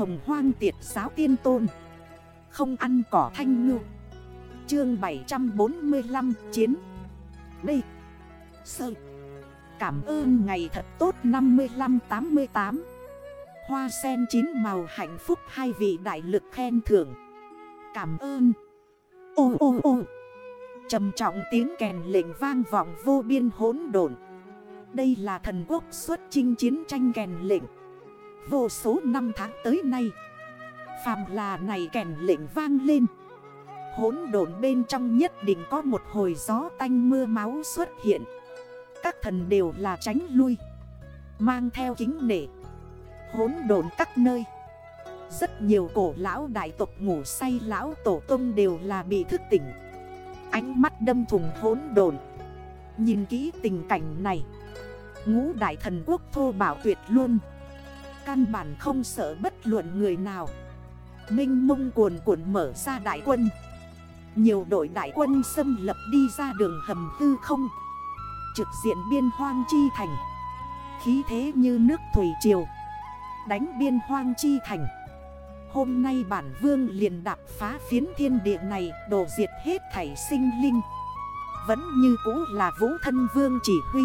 Hồng hoang tiệt giáo tiên tôn. Không ăn cỏ thanh ngư. Chương 745 Chiến. Đây Sơ. Cảm ơn ngày thật tốt 55-88 Hoa sen chín màu hạnh phúc hai vị đại lực khen thưởng. Cảm ơn. Ô ô ô. Trầm trọng tiếng kèn lệnh vang vọng vô biên hốn đồn Đây là thần quốc xuất chinh chiến tranh kèn lệnh. Vô số năm tháng tới nay, Phàm là này kèn lệnh vang lên. Hốn đồn bên trong nhất định có một hồi gió tanh mưa máu xuất hiện. Các thần đều là tránh lui, Mang theo kính nể. Hốn đồn các nơi, Rất nhiều cổ lão đại tộc ngủ say, lão tổ tông đều là bị thức tỉnh. Ánh mắt đâm thùng hốn đồn Nhìn kỹ tình cảnh này, Ngũ đại thần quốc thô bảo tuyệt luôn. Căn bản không sợ bất luận người nào. Minh mông cuồn cuộn mở ra đại quân. Nhiều đội đại quân xâm lập đi ra đường hầm hư không. Trực diện biên hoang chi thành. Khí thế như nước thủy triều. Đánh biên hoang chi thành. Hôm nay bản vương liền đạp phá phiến thiên địa này, Đổ diệt hết thảy sinh linh. Vẫn như cũ là vũ thân vương chỉ huy.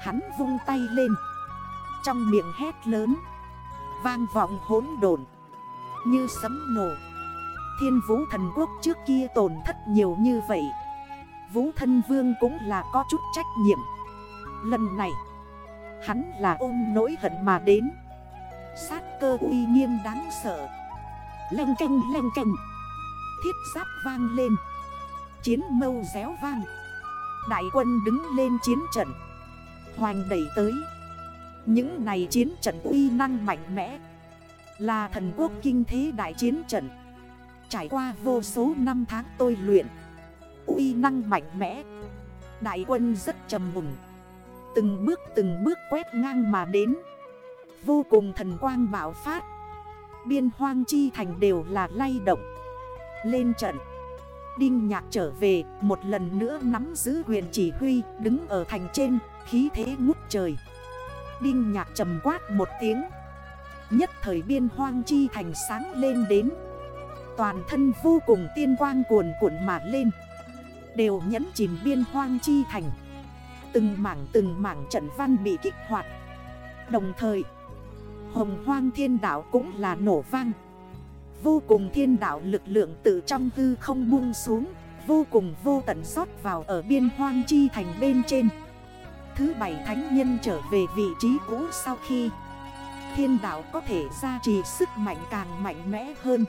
Hắn vung tay lên. Trong miệng hét lớn. Vang vọng hốn đồn Như sấm nổ. Thiên vũ thần quốc trước kia tổn thất nhiều như vậy. Vũ thân vương cũng là có chút trách nhiệm. Lần này, Hắn là ôm nỗi hận mà đến. Sát cơ uy nghiêm đáng sợ. Lênh canh lênh canh Thiết giáp vang lên. Chiến mâu réo vang. Đại quân đứng lên chiến trận. Hoành đẩy tới. Những này chiến trận uy năng mạnh mẽ Là thần quốc kinh thế đại chiến trận. Trải qua vô số năm tháng tôi luyện, uy năng mạnh mẽ, Đại quân rất trầm mùng. Từng bước từng bước quét ngang mà đến. Vô cùng thần quang bảo phát. Biên hoang chi thành đều là lay động. Lên trận. Đinh nhạc trở về, Một lần nữa nắm giữ quyền chỉ huy, Đứng ở thành trên, Khí thế ngút trời. Đinh nhạc trầm quát một tiếng. Nhất thời biên hoang chi thành sáng lên đến. Toàn thân vô cùng tiên quang cuồn cuộn mà lên. Đều nhấn chìm biên hoang chi thành. Từng mảng từng mảng trận văn bị kích hoạt. Đồng thời, Hồng hoang thiên đảo cũng là nổ vang. Vô cùng thiên đảo lực lượng từ trong hư không buông xuống, Vô cùng vô tận rót vào ở biên hoang chi thành bên trên. Thứ bảy thánh nhân trở về vị trí cũ sau khi Thiên đảo có thể gia trì sức mạnh càng mạnh mẽ hơn.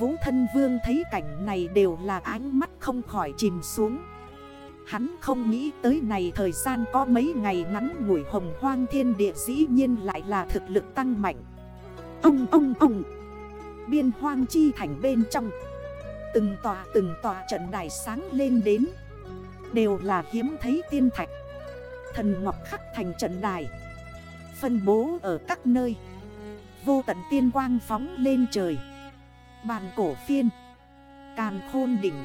Vũ thân vương thấy cảnh này đều là ánh mắt không khỏi chìm xuống. Hắn không nghĩ tới này thời gian có mấy ngày ngắn ngủi hồng hoang thiên địa dĩ nhiên lại là thực lực tăng mạnh. Ông ông ông! Biên hoang chi thành bên trong. Từng tòa từng tòa trận đài sáng lên đến. Đều là hiếm thấy tiên thạch. Thần ngọc khắc thành trận đài. Phân bố ở các nơi. Vô tận tiên quang phóng lên trời. Bàn cổ phiên. Càn khôn đỉnh.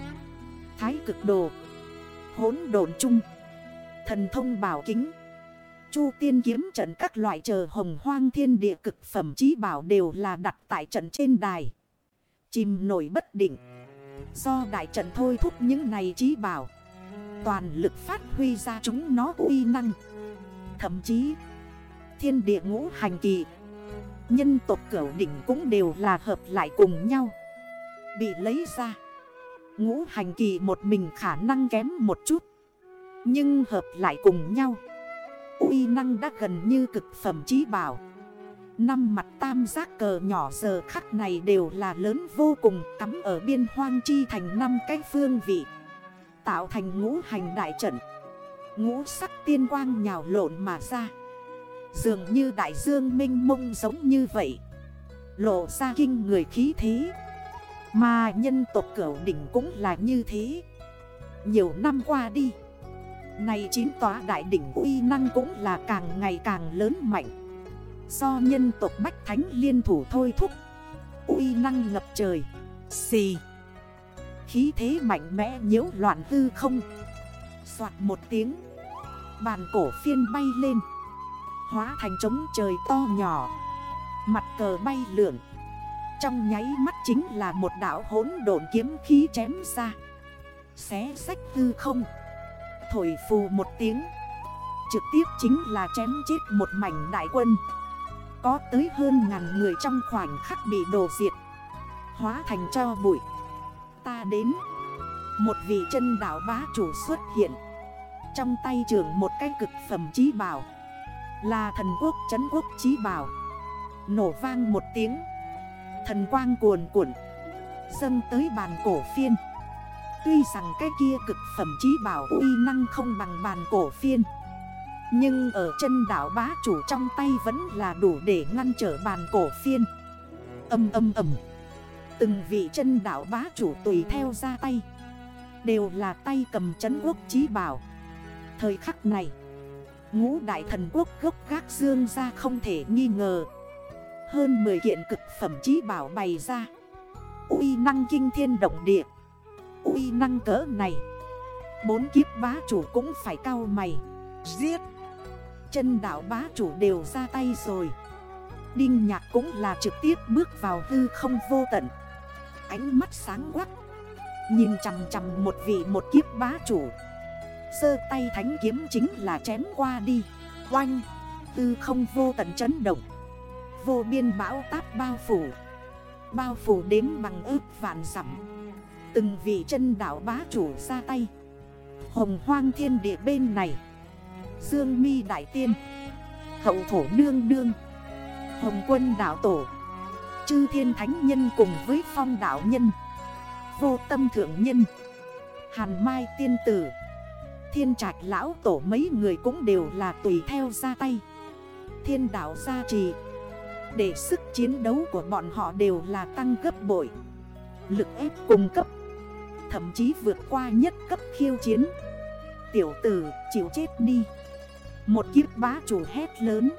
Thái cực đồ. Hốn đồn chung. Thần thông bảo kính. Chu tiên kiếm trận các loại chờ hồng hoang thiên địa cực phẩm trí bảo đều là đặt tại trận trên đài. Chìm nổi bất định. Do đại trận thôi thúc những này trí bảo. Toàn lực phát huy ra chúng nó uy năng. Thậm chí, Thiên địa ngũ hành kỳ, Nhân tộc cửu đỉnh cũng đều là hợp lại cùng nhau. Bị lấy ra, Ngũ hành kỳ một mình khả năng kém một chút, Nhưng hợp lại cùng nhau. Uy năng đã gần như cực phẩm trí bảo. Năm mặt tam giác cờ nhỏ giờ khắc này đều là lớn vô cùng, Cắm ở biên hoang chi thành năm cái phương vị. Tạo thành ngũ hành đại trận. Ngũ sắc tiên quang nhào lộn mà ra. Dường như đại dương minh mông giống như vậy. Lộ ra kinh người khí thế. Mà nhân tộc cửu đỉnh cũng là như thế. Nhiều năm qua đi Này chín tòa đại đỉnh uy năng cũng là càng ngày càng lớn mạnh. Do nhân tộc Bách Thánh liên thủ thôi thúc, uy năng ngập trời. Xì. Khí thế mạnh mẽ nhiễu loạn hư không. Xoạt một tiếng, Bàn cổ phiên bay lên, Hóa thành trống trời to nhỏ, Mặt cờ bay lượn. Trong nháy mắt chính là một đảo hốn độn kiếm khí chém ra, Xé sách hư không. Thổi phù một tiếng, Trực tiếp chính là chém chết một mảnh đại quân. Có tới hơn ngàn người trong khoảnh khắc bị đổ diệt, Hóa thành cho bụi. Ta đến. Một vị chân đảo bá chủ xuất hiện. Trong tay trường một cái cực phẩm trí bảo. Là thần quốc chấn quốc trí bảo. Nổ vang một tiếng. Thần quang cuồn cuộn. Dâng tới bàn cổ phiên. Tuy rằng cái kia cực phẩm trí bảo uy năng không bằng bàn cổ phiên. Nhưng ở chân đảo bá chủ trong tay vẫn là đủ để ngăn trở bàn cổ phiên. Âm âm âm. Từng vị chân đảo bá chủ tùy theo ra tay. Đều là tay cầm chấn quốc trí bảo. Thời khắc này, Ngũ đại thần quốc gốc gác dương ra không thể nghi ngờ. Hơn 10 kiện cực phẩm trí bảo bày ra. Uy năng kinh thiên động địa. Uy năng cỡ này, Bốn kiếp bá chủ cũng phải cao mày. Giết! Chân đảo bá chủ đều ra tay rồi. Đinh nhạc cũng là trực tiếp bước vào hư không vô tận. Ánh mắt sáng quắc. Nhìn chằm chằm một vị một kiếp bá chủ. Sơ tay thánh kiếm chính là chém qua đi. Oanh! Tư không vô tận chấn động. Vô biên bão táp bao phủ. Bao phủ đếm bằng ước vạn dặm. Từng vị chân đảo bá chủ ra tay. Hồng hoang thiên địa bên này. Dương mi đại tiên. Hậu thổ nương nương. Hồng quân đảo tổ. Chư thiên thánh nhân cùng với phong đảo nhân, Vô tâm thượng nhân, Hàn mai tiên tử, Thiên trạch lão tổ mấy người cũng đều là tùy theo ra tay. Thiên đảo gia trì, Để sức chiến đấu của bọn họ đều là tăng gấp bội, Lực ép cùng cấp, Thậm chí vượt qua nhất cấp khiêu chiến. Tiểu tử, chịu chết đi. Một kiếp bá chủ hét lớn,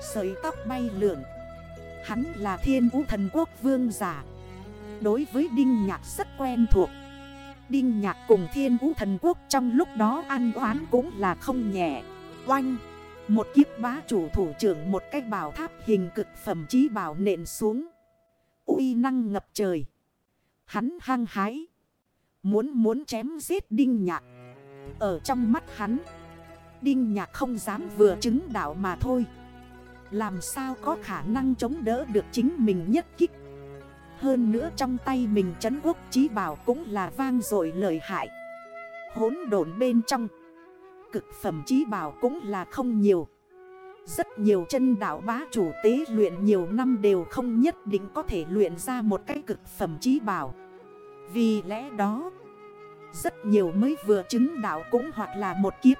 Sợi tóc bay lượn. Hắn là thiên vũ thần quốc vương giả. Đối với Đinh Nhạc rất quen thuộc. Đinh Nhạc cùng thiên vũ thần quốc trong lúc đó ăn oán cũng là không nhẹ. Oanh, Một kiếp bá chủ thủ trưởng một cái bảo tháp hình cực phẩm trí bảo nện xuống. Uy năng ngập trời. Hắn hăng hái. Muốn muốn chém giết Đinh Nhạc. Ở trong mắt hắn, Đinh Nhạc không dám vừa chứng đạo mà thôi. Làm sao có khả năng chống đỡ được chính mình nhất kích? Hơn nữa trong tay mình chấn quốc trí bảo cũng là vang dội lợi hại. Hốn đồn bên trong, Cực phẩm trí bảo cũng là không nhiều. Rất nhiều chân đảo bá chủ tế luyện nhiều năm đều không nhất định có thể luyện ra một cái cực phẩm trí bảo. Vì lẽ đó, Rất nhiều mới vừa chứng đạo cũng hoặc là một kiếp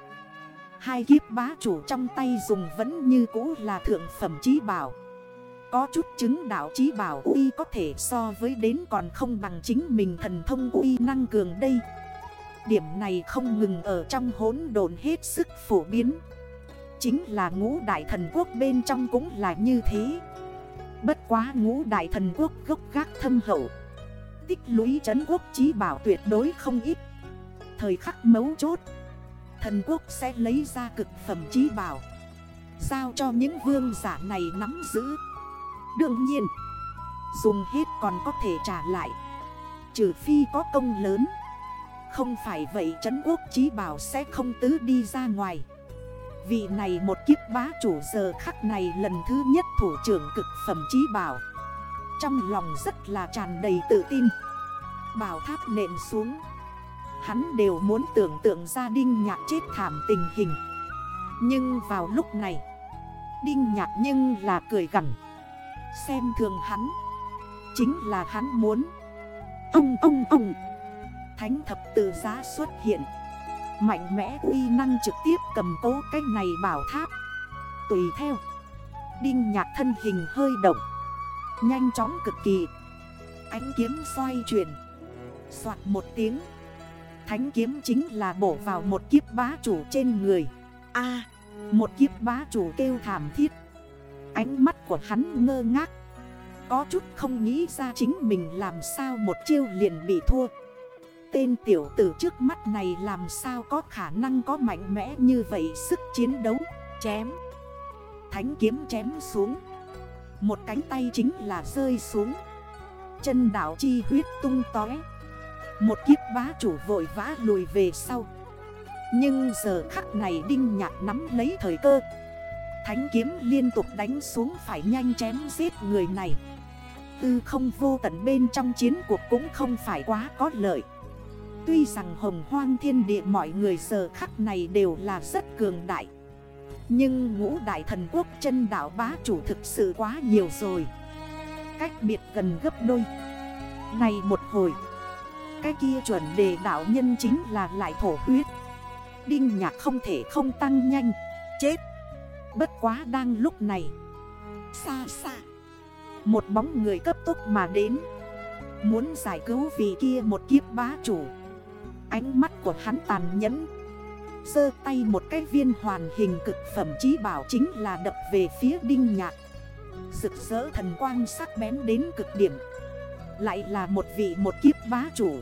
Hai kiếp bá chủ trong tay dùng vẫn như cũ là thượng phẩm trí bảo. Có chút chứng đạo trí bảo uy có thể so với đến còn không bằng chính mình thần thông uy năng cường đây. Điểm này không ngừng ở trong hốn đồn hết sức phổ biến. Chính là ngũ đại thần quốc bên trong cũng là như thế. Bất quá ngũ đại thần quốc gốc gác thâm hậu. Tích lũy trấn quốc trí bảo tuyệt đối không ít. Thời khắc mấu chốt Thần quốc sẽ lấy ra cực phẩm trí bảo. Giao cho những vương giả này nắm giữ. Đương nhiên, Dùng hết còn có thể trả lại. Trừ phi có công lớn. Không phải vậy trấn quốc trí bảo sẽ không tứ đi ra ngoài. Vị này một kiếp bá chủ giờ khắc này lần thứ nhất thủ trưởng cực phẩm trí bảo. Trong lòng rất là tràn đầy tự tin. Bảo tháp nện xuống. Hắn đều muốn tưởng tượng ra Đinh Nhạc chết thảm tình hình. Nhưng vào lúc này, Đinh Nhạc nhưng là cười gần Xem thường hắn, Chính là hắn muốn. Ông ông ông. Thánh thập tự giá xuất hiện. Mạnh mẽ uy năng trực tiếp cầm cố cái này bảo tháp. Tùy theo, Đinh nhạc thân hình hơi động. Nhanh chóng cực kỳ. Ánh kiếm xoay chuyển. Xoạt một tiếng. Thánh kiếm chính là bổ vào một kiếp bá chủ trên người. A, một kiếp bá chủ kêu thảm thiết. Ánh mắt của hắn ngơ ngác. Có chút không nghĩ ra chính mình làm sao một chiêu liền bị thua. Tên tiểu tử trước mắt này làm sao có khả năng có mạnh mẽ như vậy sức chiến đấu? Chém. Thánh kiếm chém xuống. Một cánh tay chính là rơi xuống. Chân đảo chi huyết tung tói một kiếp bá chủ vội vã lùi về sau. Nhưng giờ khắc này đinh nhạc nắm lấy thời cơ. Thánh kiếm liên tục đánh xuống phải nhanh chém giết người này. Tư không vô tận bên trong chiến cuộc cũng không phải quá có lợi. Tuy rằng hồng hoang thiên địa mọi người giờ khắc này đều là rất cường đại. Nhưng ngũ đại thần quốc chân đảo bá chủ thực sự quá nhiều rồi. Cách biệt gần gấp đôi. Này một hồi cái kia chuẩn đề đạo nhân chính là lại thổ huyết. Đinh nhạc không thể không tăng nhanh. Chết. Bất quá đang lúc này. Xa xa. Một bóng người cấp tốc mà đến. Muốn giải cứu vì kia một kiếp bá chủ. Ánh mắt của hắn tàn nhẫn. Sơ tay một cái viên hoàn hình cực phẩm trí bảo chính là đập về phía đinh nhạc. Rực rỡ thần quang sắc bén đến cực điểm. Lại là một vị một kiếp bá chủ.